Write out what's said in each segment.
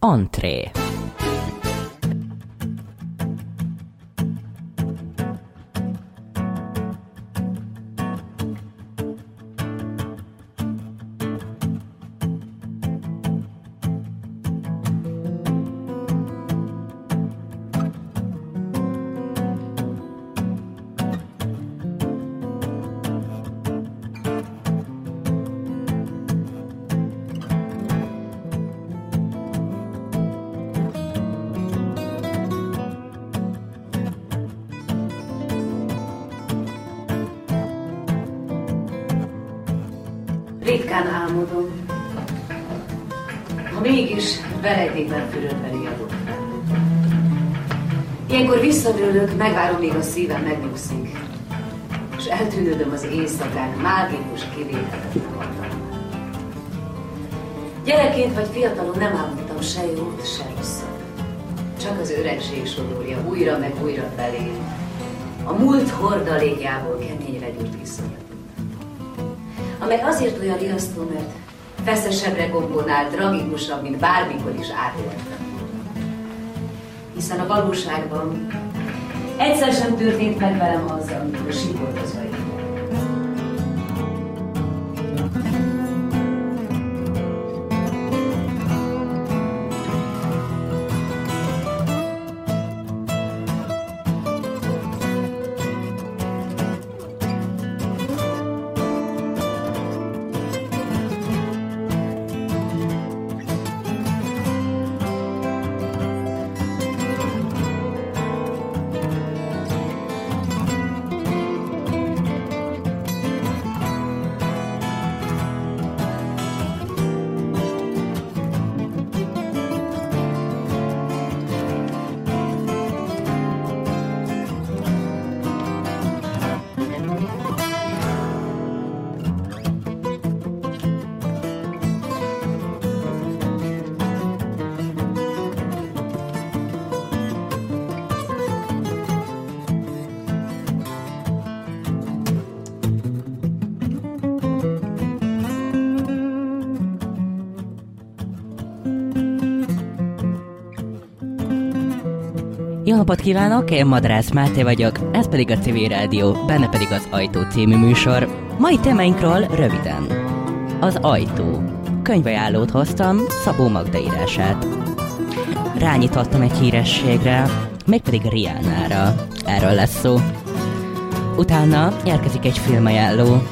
Entree. Megvárom, míg a szívem megnyugszik. És eltűnődöm az éjszakák mágikus kivételet Gyerekként vagy fiatalon nem álmodtam se jót, se rosszat. Csak az öregség sodorja újra meg újra belé. A múlt hordalékjából keményre gyújt iszonyat amely azért olyan riasztó, mert feszesebbre gombonál, tragikusabb, mint bármikor is átéltem. Hiszen a valóságban egyszer sem történt meg velem az, amikor sikoltozva Jó napot kívánok, én Madrász Máté vagyok, ez pedig a CV Rádió, benne pedig az Ajtó című műsor. Mai témáinkról röviden. Az Ajtó. Könyvajánlót hoztam, Szabó Magda írását. Rányítottam egy hírességre, mégpedig Riánára. Erről lesz szó. Utána érkezik egy filmajánló.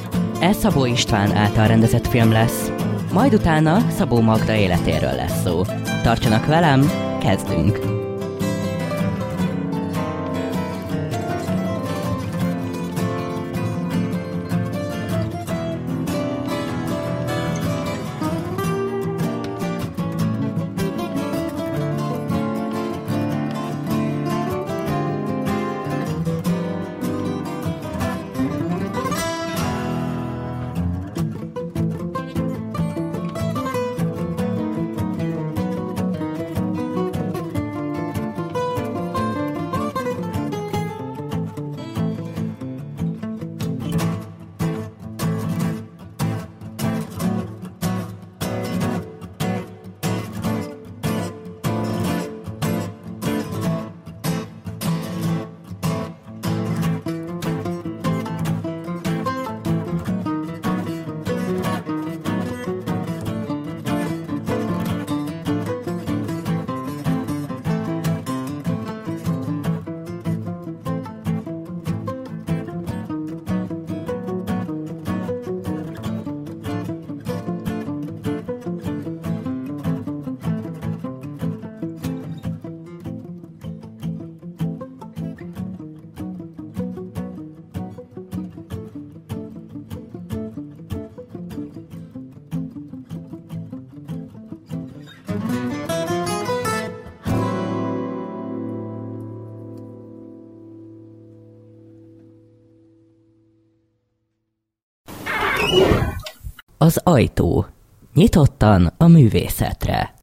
Ez Szabó István által rendezett film lesz. Majd utána Szabó Magda életéről lesz szó. Tartsanak velem, kezdünk! Az ajtó. Nyitottan a művészetre.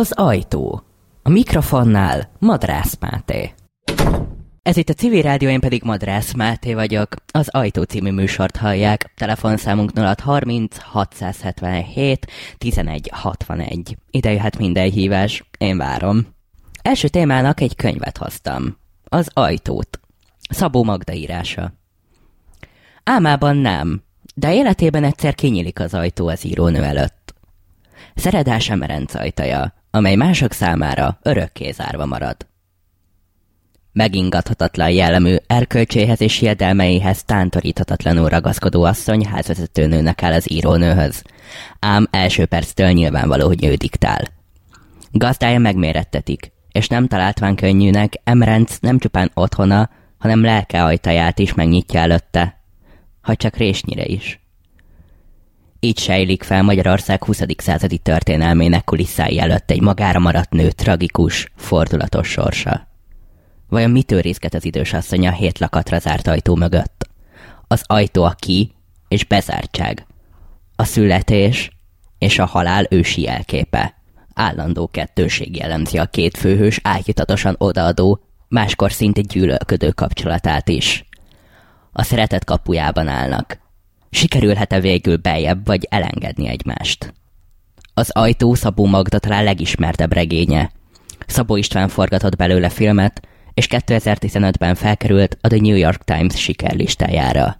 Az ajtó. A mikrofonnál Madrász Máté. Ez itt a civil rádió, én pedig Madrász Máté vagyok. Az Ajtó című műsort hallják. Telefonszámunk 0630 677 1161. Ide jöhet minden hívás. Én várom. Első témának egy könyvet hoztam. Az Ajtót. Szabó Magda írása. Álmában nem, de életében egyszer kinyílik az ajtó az írónő előtt. Szeredás Emerenc ajtaja, amely mások számára örökké zárva marad. Megingathatatlan jellemű erkölcséhez és hiedelmeihez tántoríthatatlanul ragaszkodó asszony házvezetőnőnek áll az írónőhöz, ám első perctől nyilvánvaló, hogy ő diktál. Gazdája megmérettetik, és nem találtván könnyűnek, Emrenc nem csupán otthona, hanem lelke ajtaját is megnyitja előtte, ha csak résnyire is. Így sejlik fel Magyarország 20. századi történelmének kulisszái előtt egy magára maradt nő tragikus, fordulatos sorsa. Vajon mit őrizget az idős asszony a hét lakatra zárt ajtó mögött? Az ajtó a ki és bezártság. A születés és a halál ősi jelképe. Állandó kettőség jellemzi a két főhős ágyutatosan odaadó, máskor szinte gyűlölködő kapcsolatát is. A szeretet kapujában állnak, Sikerülhet-e végül beljebb, vagy elengedni egymást? Az ajtó Szabó Magda talán legismertebb regénye. Szabó István forgatott belőle filmet, és 2015-ben felkerült a The New York Times sikerlistájára.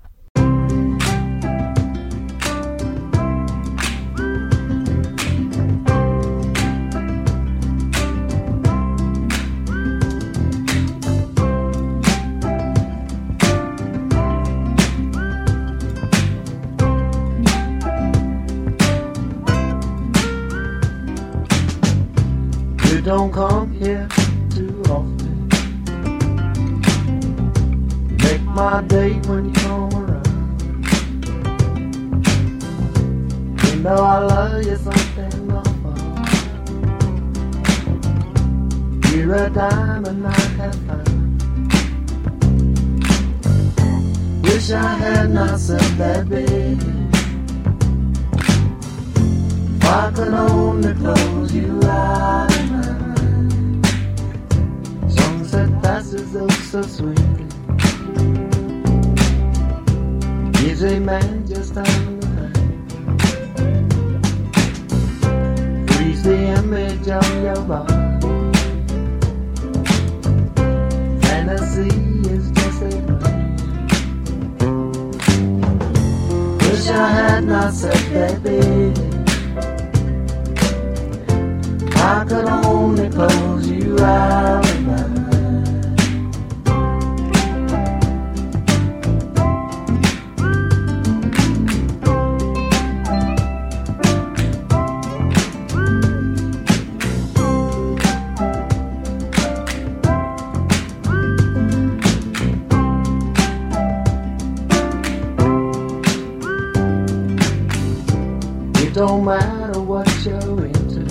matter what you're into.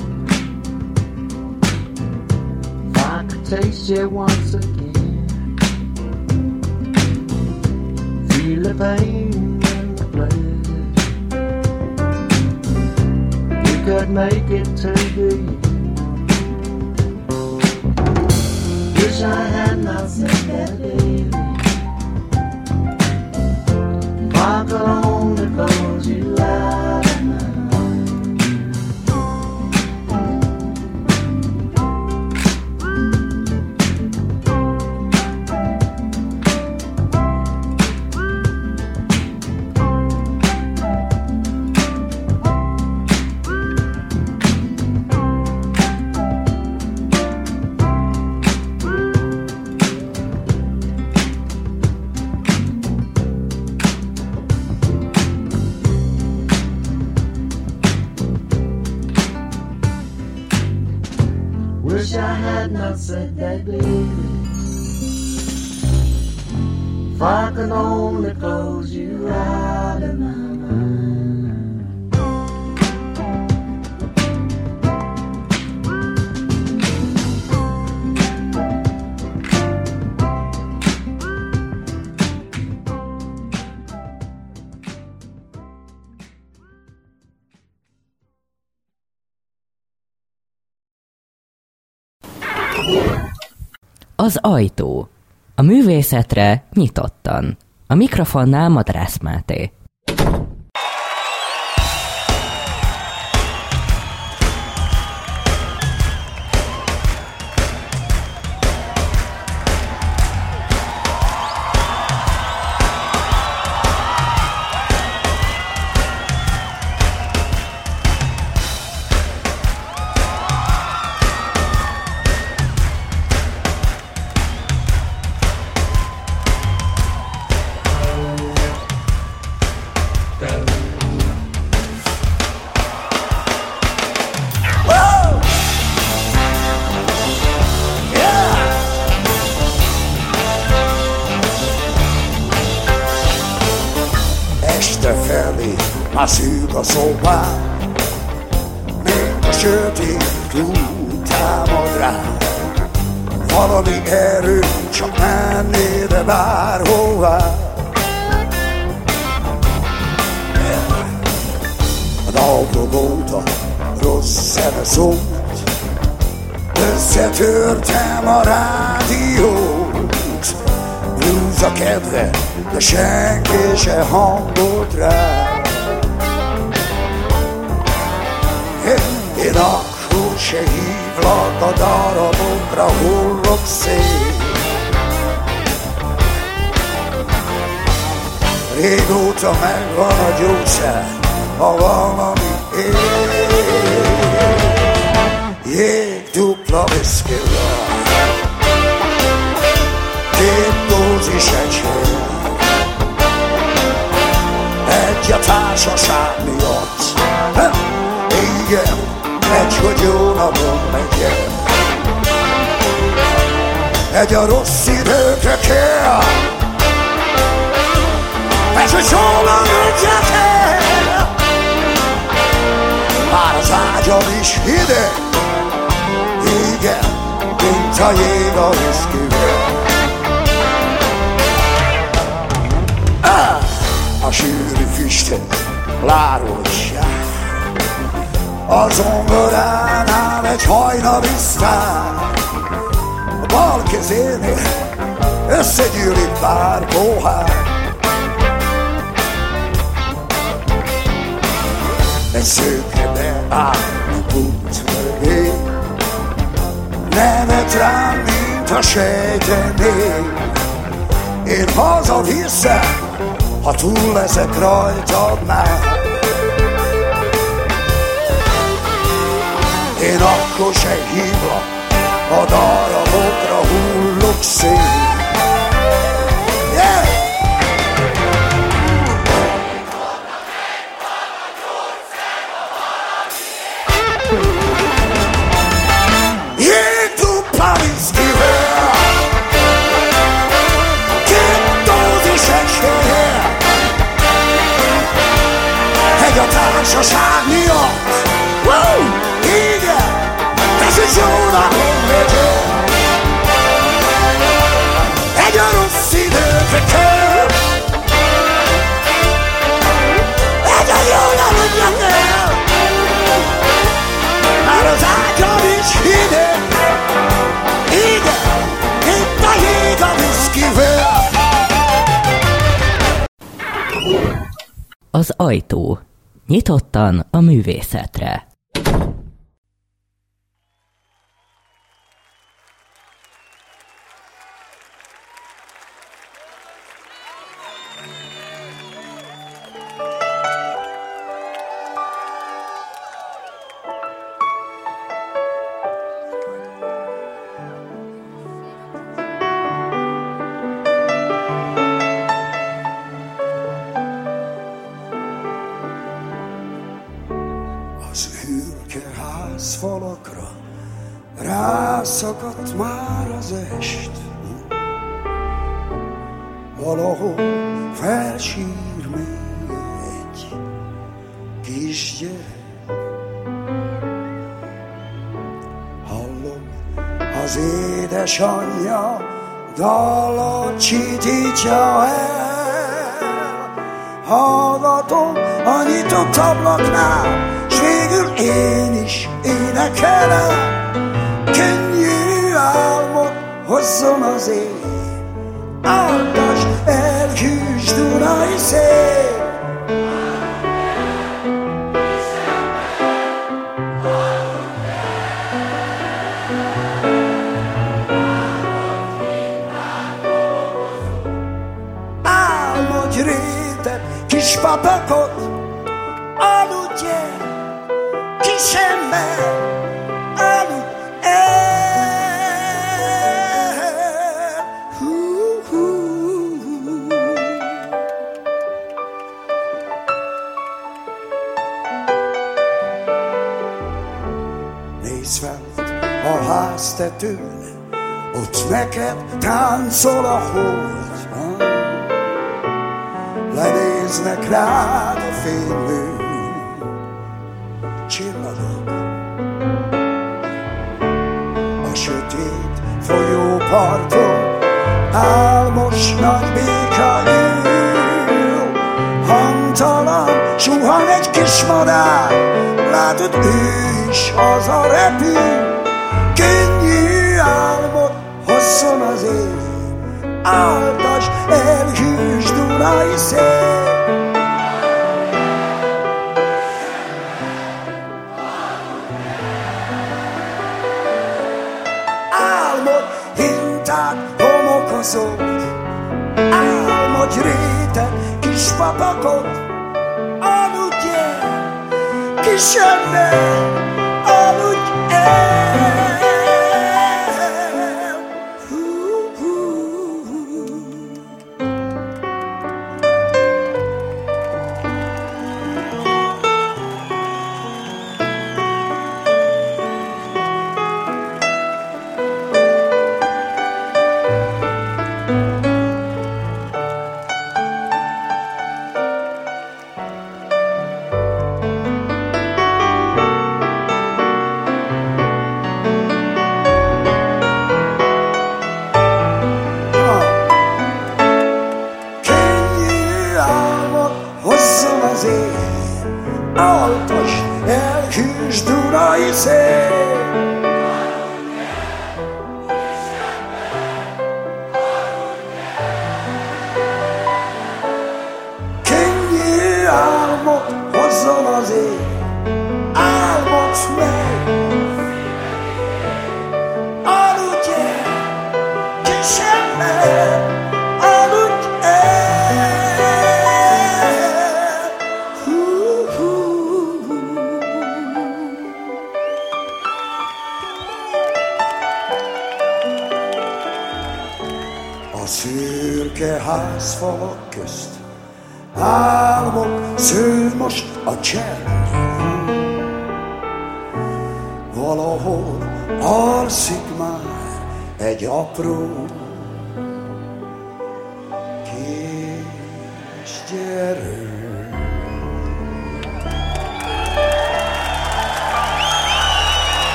i could taste you once again. Feel the pain and the pleasure. You could make it to Az ajtó. A művészetre nyitottan. A mikrofonnál Madrász Máté. Egy a rossz időkre kell. Ez a csóban el, már az ágyam is hideg, igen, mint a jég a viszkivel. A sűrű füstet lárulság, a zongoránál egy hajna visztár, a bal kezénél összegyűlik pár pohár. Egy szőke beáll a pult mögé, nevet rám, mint a sejtené. Én haza vissza, ha túl leszek rajtad már. Én akkor se hívlak, a darabokra hullok szét. Az ajtó Nyitottan a művészetre. Papakot aludje kis ember aludj a háztetőn ott neked táncol a hold Lenéznek rád a fénylő csillagok. A sötét folyóparton álmos nagy béka ül. Hangtalan suhan egy kis madár, látod ő is az a repül. Könnyű álmot hosszon az ég, áldas elhűs Dunai szél. Álmod hintát homokozót, álmodj réteg kis papakot, aludj el, kis ember,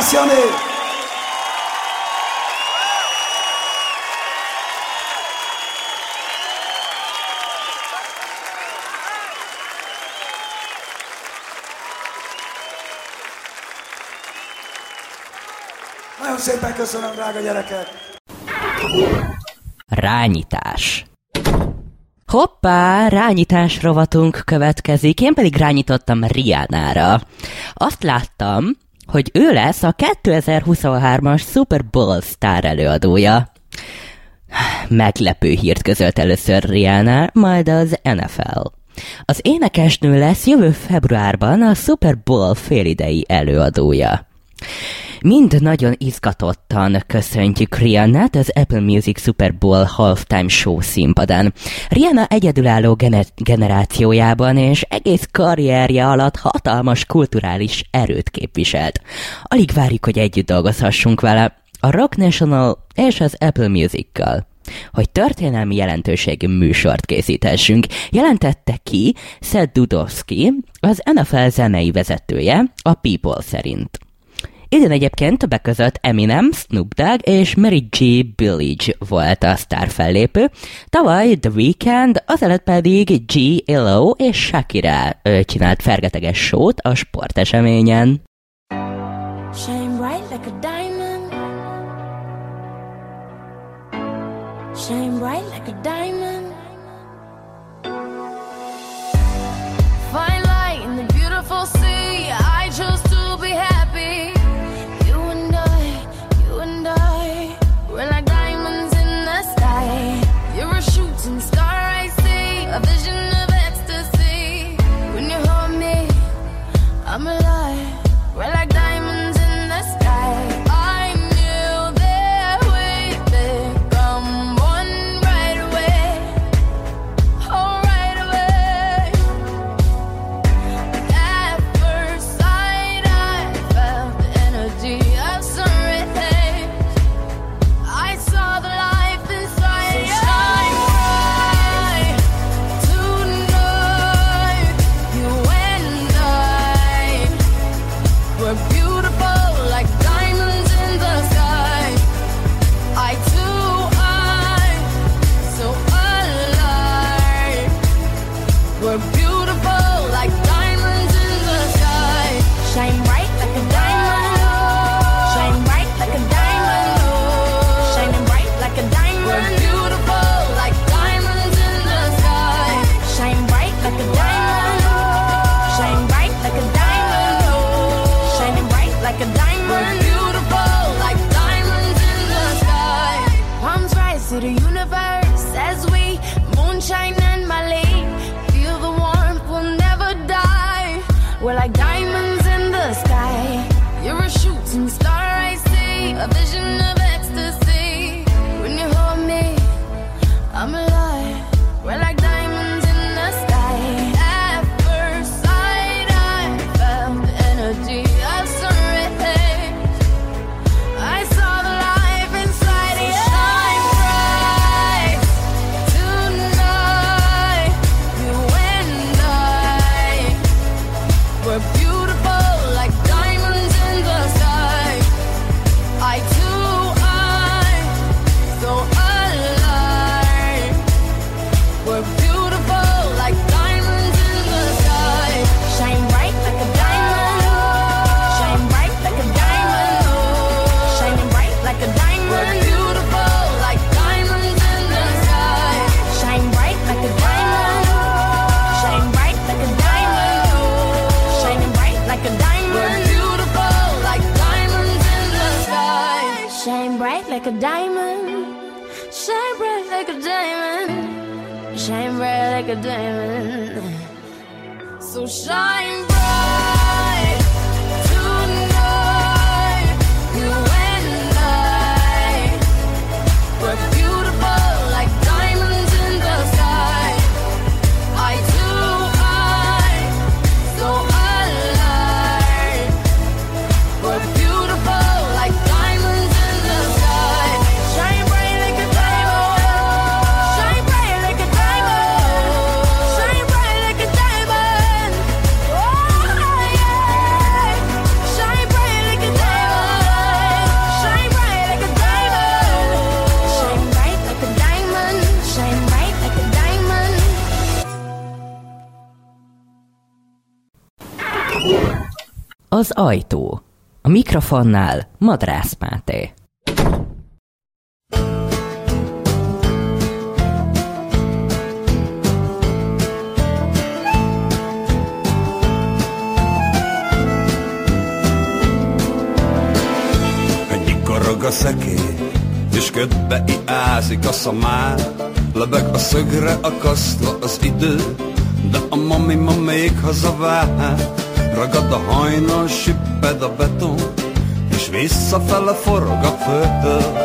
Jani! Nagyon szépen köszönöm, drága gyerekek! Rányítás. Hoppá, rányítás rovatunk következik, én pedig rányítottam Riánára. Azt láttam, hogy ő lesz a 2023-as Super Bowl sztár előadója. Meglepő hírt közölt először Rihanna, majd az NFL. Az énekesnő lesz jövő februárban a Super Bowl félidei előadója. Mind nagyon izgatottan köszöntjük Rihanna-t az Apple Music Super Bowl Halftime Show színpadán. Rihanna egyedülálló gener- generációjában és egész karrierje alatt hatalmas kulturális erőt képviselt. Alig várjuk, hogy együtt dolgozhassunk vele. A Rock National és az Apple Music-kal hogy történelmi jelentőségű műsort készíthessünk, jelentette ki Seth Dudowski, az NFL zenei vezetője, a People szerint. Idén egyébként többek között Eminem, Snoop Dogg és Mary J. Blige volt a sztár fellépő, tavaly The Weeknd, azelőtt pedig G. Illo és Shakira ő csinált fergeteges sót a sporteseményen. Shine bright like a diamond. Shine bright like a diamond. Az ajtó. A mikrofonnál Madrász Máté. Egyik karag a szekély, és ködbe iázik a szamár. Lebeg a szögre akasztva az idő, de a mami ma még hazavár. Ragad a hajnal, sipped a beton, és visszafele forog a földtől.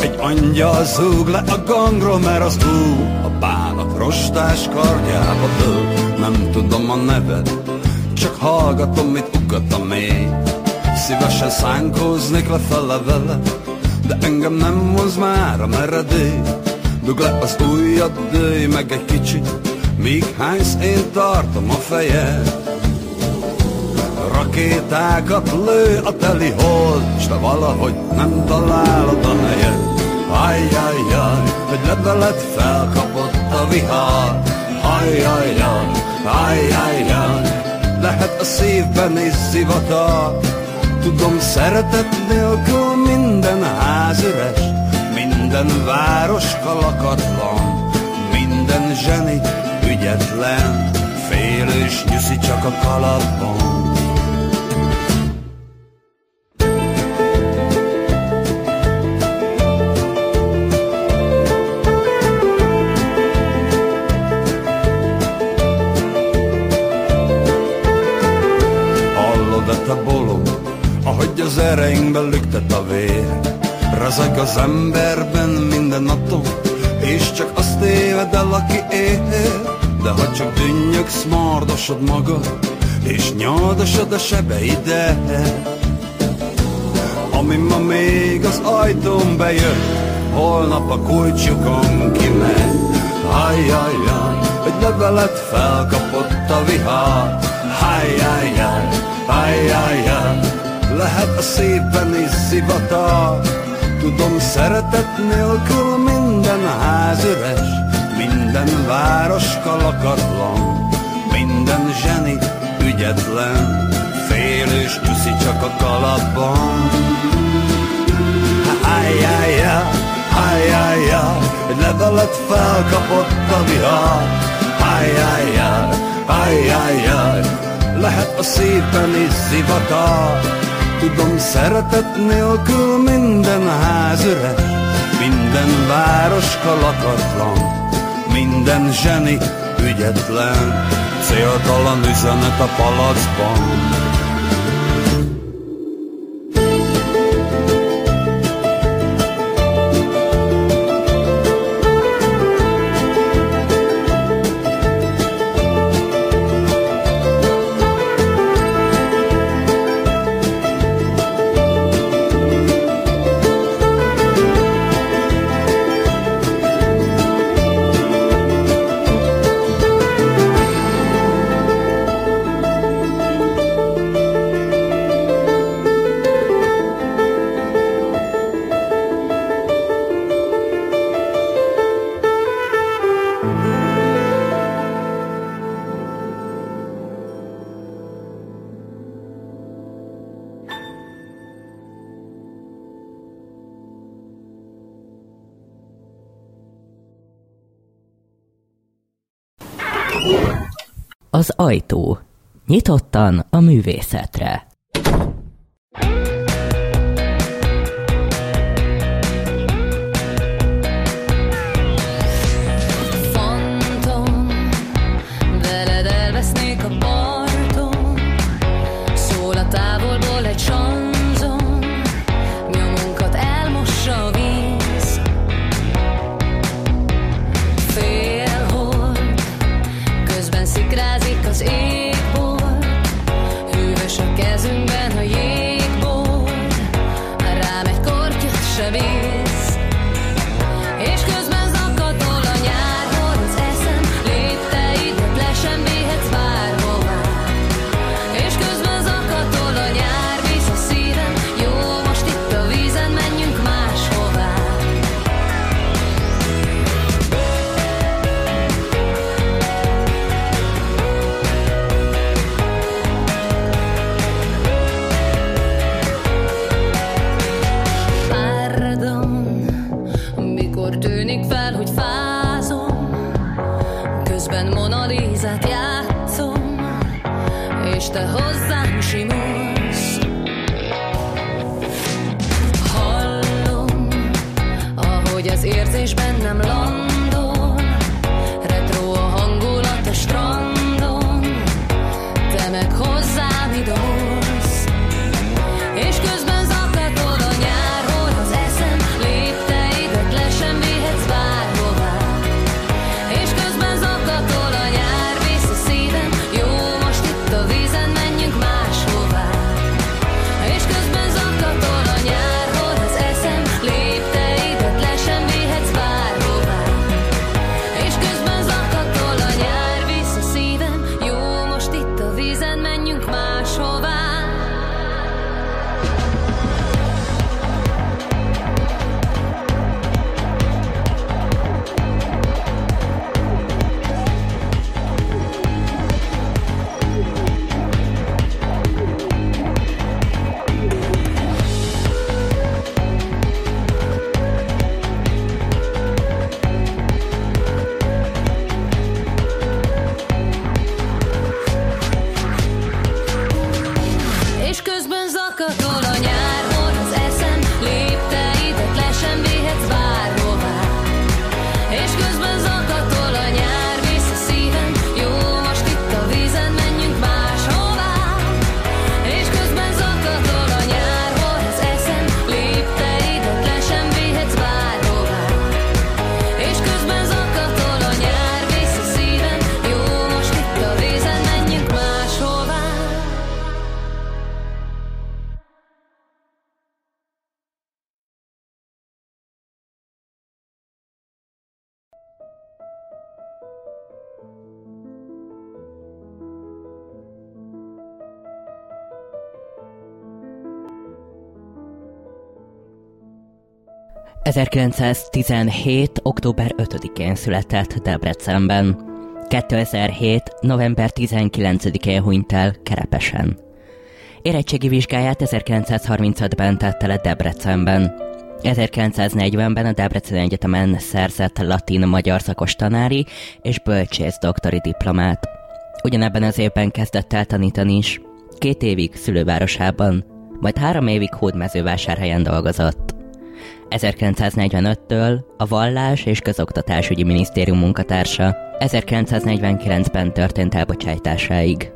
Egy angyal zúg le a gangról, mert az ú, a bánat rostás karjába dől. Nem tudom a neved, csak hallgatom, mit ugat a mély. Szívesen szánkóznék lefele vele, de engem nem vonz már a meredély. Dug le az ujjad, dőj meg egy kicsit, míg hánysz én tartom a fejed. Rakétákat lő a teli hold, s te valahogy nem találod a helyed. Ajjajjaj, egy levelet felkapott a vihar. Ajjajjaj, ajjajjaj, lehet a szívben is zivatar. Tudom, szeretet nélkül minden ház üres, minden város kalakatlan, minden zseni ügyetlen, félős nyuszi csak a kalapban. Ereinkben lüktet a vér? Rezeg az emberben minden atom, és csak azt éved el, aki él. De ha csak dünnyögsz, mardosod magad, és nyaldosod a sebeidet. Ami ma még az ajtón bejött, holnap a kulcsukon kimegy. Ajjajjaj, egy levelet felkapott a vihar. Ajjajjaj, ajjajjaj, lehet a szívben is zivatar. Tudom, szeretet nélkül minden ház üres, minden város kalakatlan, minden zseni ügyetlen, félős nyuszi csak a kalapban. Ajjajjaj, ajjajjaj, egy levelet felkapott a vihar. Ajjajjaj, ajjajjaj, lehet a szépen is zivatar. Tudom, szeretet nélkül minden ház üres, minden város kalakatlan, minden zseni ügyetlen, céltalan üzenet a palacban. Az ajtó. Nyitottan a művészetre. ...1917. október 5-én született Debrecenben. 2007. november 19-én hunyt el Kerepesen. Érettségi vizsgáját 1935-ben tette le Debrecenben. 1940-ben a Debrecen Egyetemen szerzett latin-magyar szakos tanári és bölcsész doktori diplomát. Ugyanebben az évben kezdett el tanítani is. Két évig szülővárosában, majd három évig Hódmezővásárhelyen dolgozott. 1945-től a Vallás és Közoktatásügyi Minisztérium munkatársa, 1949-ben történt elbocsájtásáig.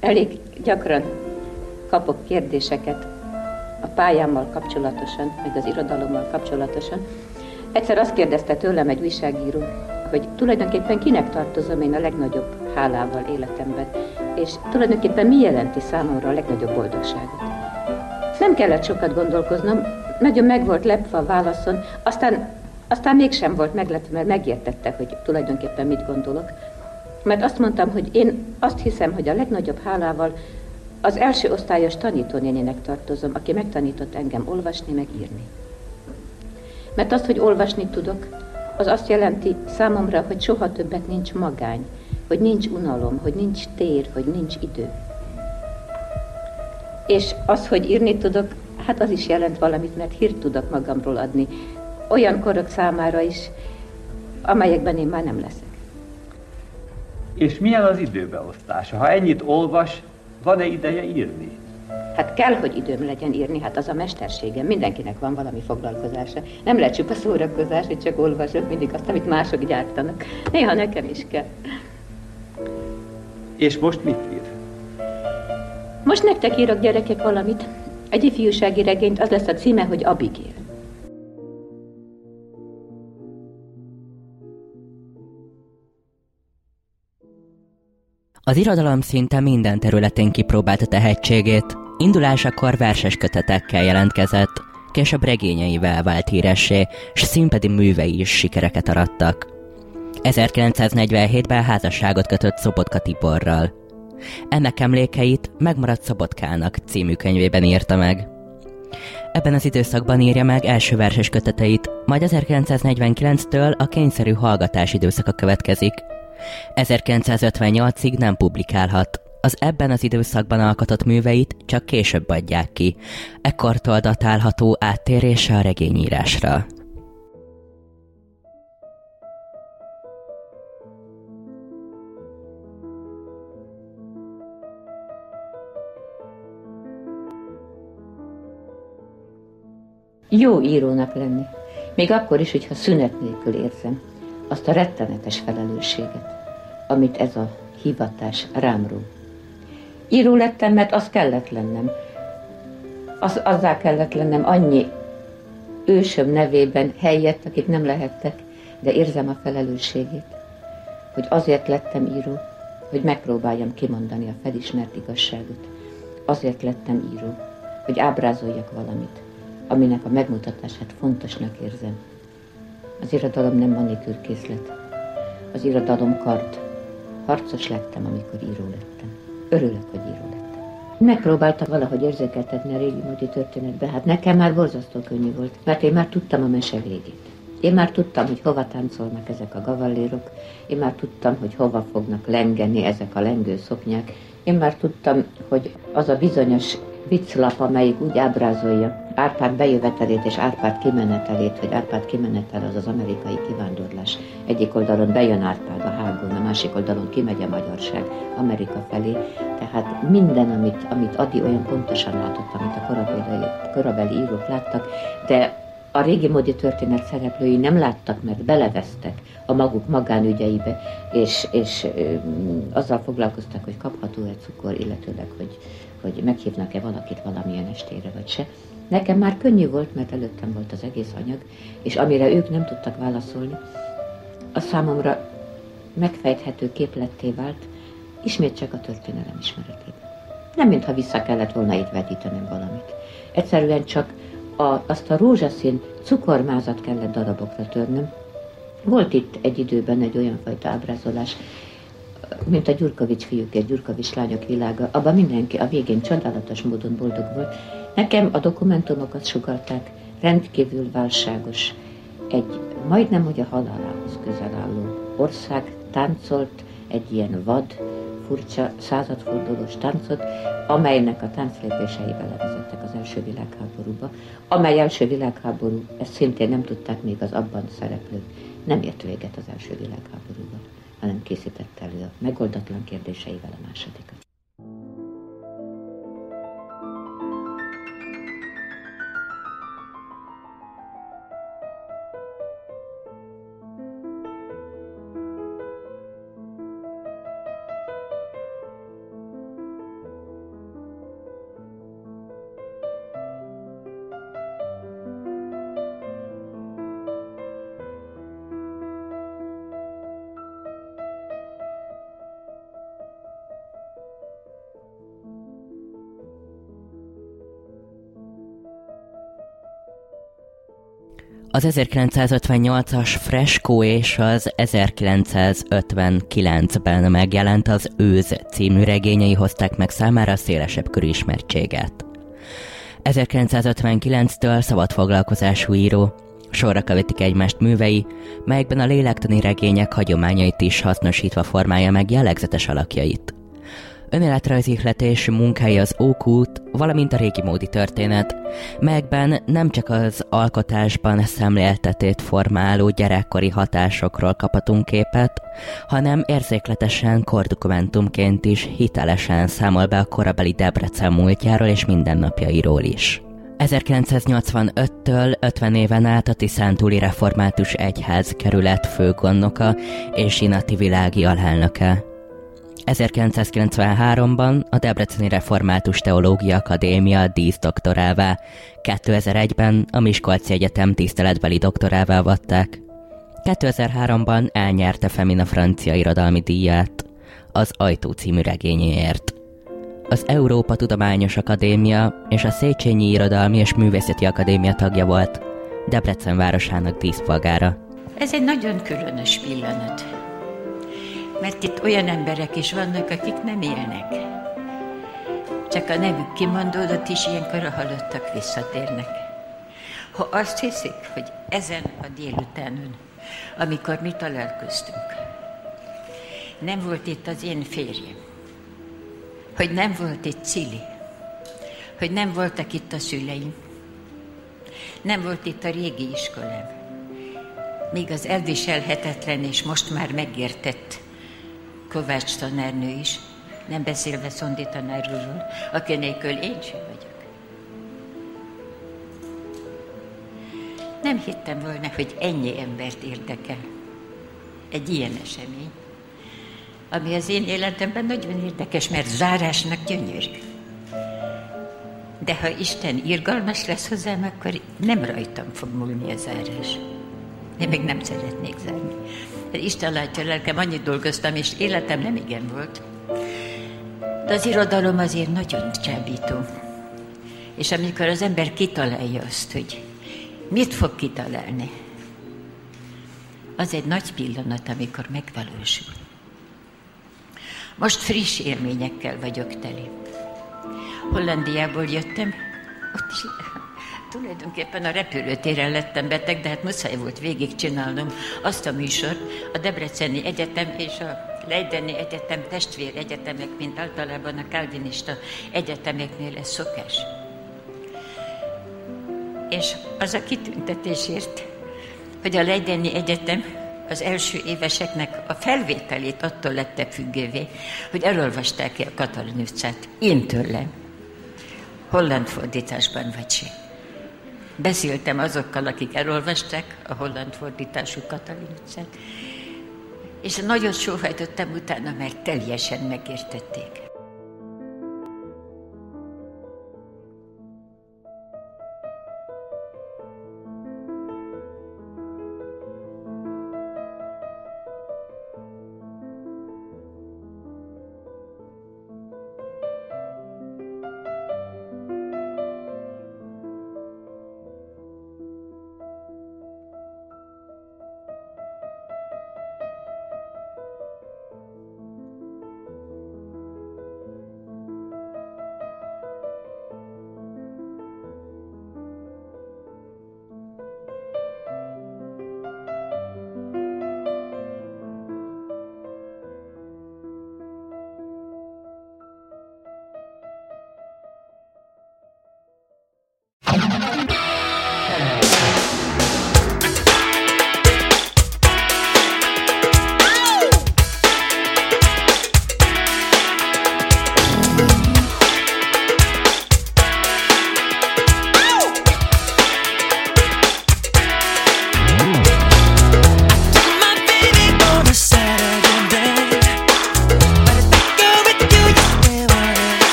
Elég gyakran kapok kérdéseket a pályámmal kapcsolatosan, meg az irodalommal kapcsolatosan. Egyszer azt kérdezte tőlem egy újságíró, hogy tulajdonképpen kinek tartozom én a legnagyobb hálával életemben, és tulajdonképpen mi jelenti számomra a legnagyobb boldogságot. Nem kellett sokat gondolkoznom, nagyon meg volt lepve a válaszon, aztán, aztán mégsem volt meglepve, mert megértette, hogy tulajdonképpen mit gondolok. Mert azt mondtam, hogy én azt hiszem, hogy a legnagyobb hálával az első osztályos tanítónénének tartozom, aki megtanított engem olvasni, meg írni. Mert azt, hogy olvasni tudok, az azt jelenti számomra, hogy soha többet nincs magány, hogy nincs unalom, hogy nincs tér, hogy nincs idő. És az, hogy írni tudok, hát az is jelent valamit, mert hírt tudok magamról adni. Olyan korok számára is, amelyekben én már nem leszek. És milyen az időbeosztása? Ha ennyit olvas, van-e ideje írni? Hát kell, hogy időm legyen írni, hát az a mesterségem. Mindenkinek van valami foglalkozása. Nem lehet csupa szórakozás, hogy csak olvasok mindig azt, amit mások gyártanak. Néha nekem is kell. És most mit ír? Most nektek írok gyerekek valamit. Egy ifjúsági regényt, az lesz a címe, hogy Abigail. Az irodalom szinte minden területén kipróbálta tehetségét. Indulásakor verses kötetekkel jelentkezett, később regényeivel vált híressé, s színpadi művei is sikereket arattak. 1947-ben házasságot kötött Szobotka Tiborral. Ennek emlékeit Megmaradt Szobotkának című könyvében írta meg. Ebben az időszakban írja meg első verses köteteit, majd 1949-től a kényszerű hallgatás időszaka következik. 1958-ig nem publikálhat, az ebben az időszakban alkotott műveit csak később adják ki. Ekkortól datálható áttérése a regényírásra. Jó írónak lenni. Még akkor is, hogyha szünet nélkül érzem azt a rettenetes felelősséget, amit ez a hivatás rám ró. Író lettem, mert az kellett lennem. Az, azzá kellett lennem annyi ősöm nevében helyett, akik nem lehettek, de érzem a felelősségét, hogy azért lettem író, hogy megpróbáljam kimondani a felismert igazságot. Azért lettem író, hogy ábrázoljak valamit, aminek a megmutatását fontosnak érzem. Az irodalom nem manikűrkészlet. Az irodalom kard. Harcos lettem, amikor író lettem. Örülök, hogy író lettem. Megpróbáltam valahogy érzékeltetni a régi módi történetbe. Hát nekem már borzasztó könnyű volt, mert én már tudtam a mese végét. Én már tudtam, hogy hova táncolnak ezek a gavallérok, én már tudtam, hogy hova fognak lengeni ezek a lengő szoknyák, én már tudtam, hogy az a bizonyos vicclap, amelyik úgy ábrázolja Árpád bejövetelét és Árpád kimenetelét, hogy Árpád kimenetel az az amerikai kivándorlás. Egyik oldalon bejön Árpád a hágon, a másik oldalon kimegy a magyarság Amerika felé. Tehát minden, amit, amit Adi olyan pontosan látott, amit a korabeli, korabeli írók láttak, de a régi módi történet szereplői nem láttak, mert belevesztek a maguk magánügyeibe, és, és ö, azzal foglalkoztak, hogy kapható-e cukor, illetőleg, hogy, hogy meghívnak-e valakit valamilyen estére, vagy se. Nekem már könnyű volt, mert előttem volt az egész anyag, és amire ők nem tudtak válaszolni, a számomra megfejthető képletté vált, ismét csak a történelem ismeretében. Nem mintha vissza kellett volna itt vetítenem valamit. Egyszerűen csak a, azt a rózsaszín cukormázat kellett darabokra törnöm. Volt itt egy időben egy olyan fajta ábrázolás, mint a Gyurkovics fiúk és Gyurkovics lányok világa, abban mindenki a végén csodálatos módon boldog volt. Nekem a dokumentumokat sugalták, rendkívül válságos, egy majdnem, hogy a halálához közel álló ország táncolt egy ilyen vad, furcsa századfordulós táncot, amelynek a tánclépései belevezettek az első világháborúba, amely első világháború, ezt szintén nem tudták még az abban szereplők, nem ért véget az első világháborúban, hanem készítette elő a megoldatlan kérdéseivel a másodikat. Az 1958-as Fresco és az 1959-ben megjelent az Őz című regényei hozták meg számára szélesebb körű ismertséget. 1959-től szabadfoglalkozású író, sorra követik egymást művei, melyekben a lélektani regények hagyományait is hasznosítva formálja meg jellegzetes alakjait. Önéletrajzi ihletés munkái az ókút, valamint a régi módi történet, melyekben nem csak az alkotásban szemléltetét formáló gyerekkori hatásokról kaphatunk képet, hanem érzékletesen kordokumentumként is hitelesen számol be a korabeli Debrecen múltjáról és mindennapjairól is. 1985-től 50 éven át a Tiszántúli Református Egyház kerület főgonnoka és Inati világi alelnöke. 1993-ban a Debreceni Református Teológia Akadémia díszdoktorává, 2001-ben a Miskolci Egyetem tiszteletbeli doktorává avatták. 2003-ban elnyerte Femina francia irodalmi díját, az Ajtó című regényéért. Az Európa Tudományos Akadémia és a Széchenyi Irodalmi és Művészeti Akadémia tagja volt, Debrecen városának díszpolgára. Ez egy nagyon különös pillanat mert itt olyan emberek is vannak, akik nem élnek. Csak a nevük kimondódott is ilyenkor a halottak visszatérnek. Ha azt hiszik, hogy ezen a délutánon, amikor mi találkoztunk, nem volt itt az én férjem, hogy nem volt itt Cili, hogy nem voltak itt a szüleim, nem volt itt a régi iskolám, még az elviselhetetlen és most már megértett Kovács tanárnő is, nem beszélve Szondi tanárról, aki nélkül én sem vagyok. Nem hittem volna, hogy ennyi embert érdekel. Egy ilyen esemény, ami az én életemben nagyon érdekes, mert zárásnak gyönyörű. De ha Isten irgalmas lesz hozzám, akkor nem rajtam fog múlni a zárás. Én még nem szeretnék zárni. Isten látja, lelkem, annyit dolgoztam, és életem nem igen volt. De az irodalom azért nagyon csábító. És amikor az ember kitalálja azt, hogy mit fog kitalálni, az egy nagy pillanat, amikor megvalósul. Most friss élményekkel vagyok teli. Hollandiából jöttem, ott is tulajdonképpen a repülőtéren lettem beteg, de hát muszáj volt végigcsinálnom azt a műsort, a Debreceni Egyetem és a Leideni Egyetem testvér egyetemek, mint általában a kalvinista egyetemeknél ez szokás. És az a kitüntetésért, hogy a Leideni Egyetem az első éveseknek a felvételét attól lette függővé, hogy elolvasták-e a Katalin utcát. Én tőlem. Holland fordításban vagy sem. Beszéltem azokkal, akik elolvasták a holland fordítású Katalin utcát, és nagyon sóhajtottam utána, mert teljesen megértették.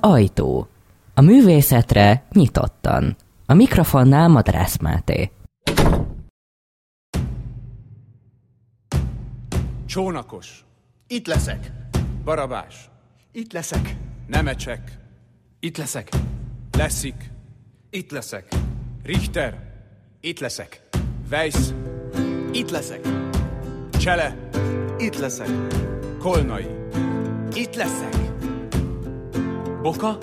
Ajtó. A művészetre nyitottan. A mikrofonnál Madrász Máté. Csónakos. Itt leszek. Barabás. Itt leszek. Nemecsek. Itt leszek. Leszik. Itt leszek. Richter. Itt leszek. Weiss. Itt leszek. Csele. Itt leszek. Kolnai. Itt leszek. Boka.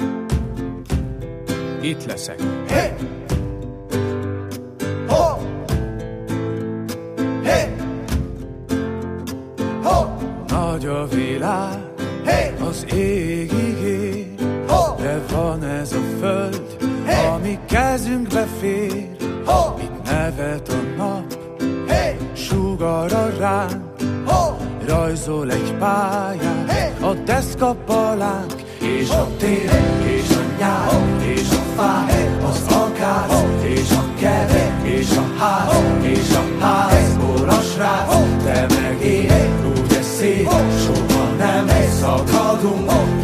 Itt leszek. Hey! Ho! Hey! Ho! Nagy a világ, Hey! az égig ér, Ho! de van ez a föld, Hey! ami kezünkbe fér. Ho! Itt nevet a nap, Hey! sugara ránk, Ho! rajzol egy pályát, Hey! a deszkapalánk, és a tél, és a nyár, és a fák, az akár, és a kert, és a ház, és a házból a srác, te meg én, úgy szép, soha nem szakadunk,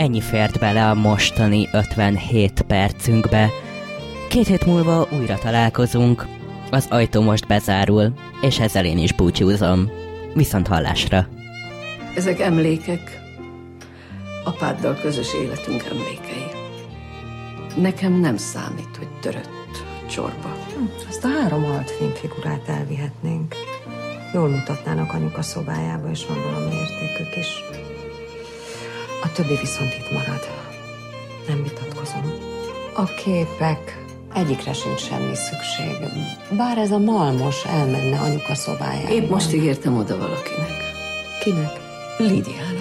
Ennyi fért bele a mostani 57 percünkbe. Két hét múlva újra találkozunk. Az ajtó most bezárul, és ezzel én is búcsúzom. Viszont hallásra. Ezek emlékek, apáddal közös életünk emlékei. Nekem nem számít, hogy törött csorba. Azt a három alt fényfigurát elvihetnénk. Jól mutatnának anyuka szobájába, és van valami értékük is. A többi viszont itt marad. Nem vitatkozom. A képek egyikre sincs semmi szükség. Bár ez a malmos elmenne anyuka szobájába. Épp most ígértem oda valakinek. Kinek? Lidiának.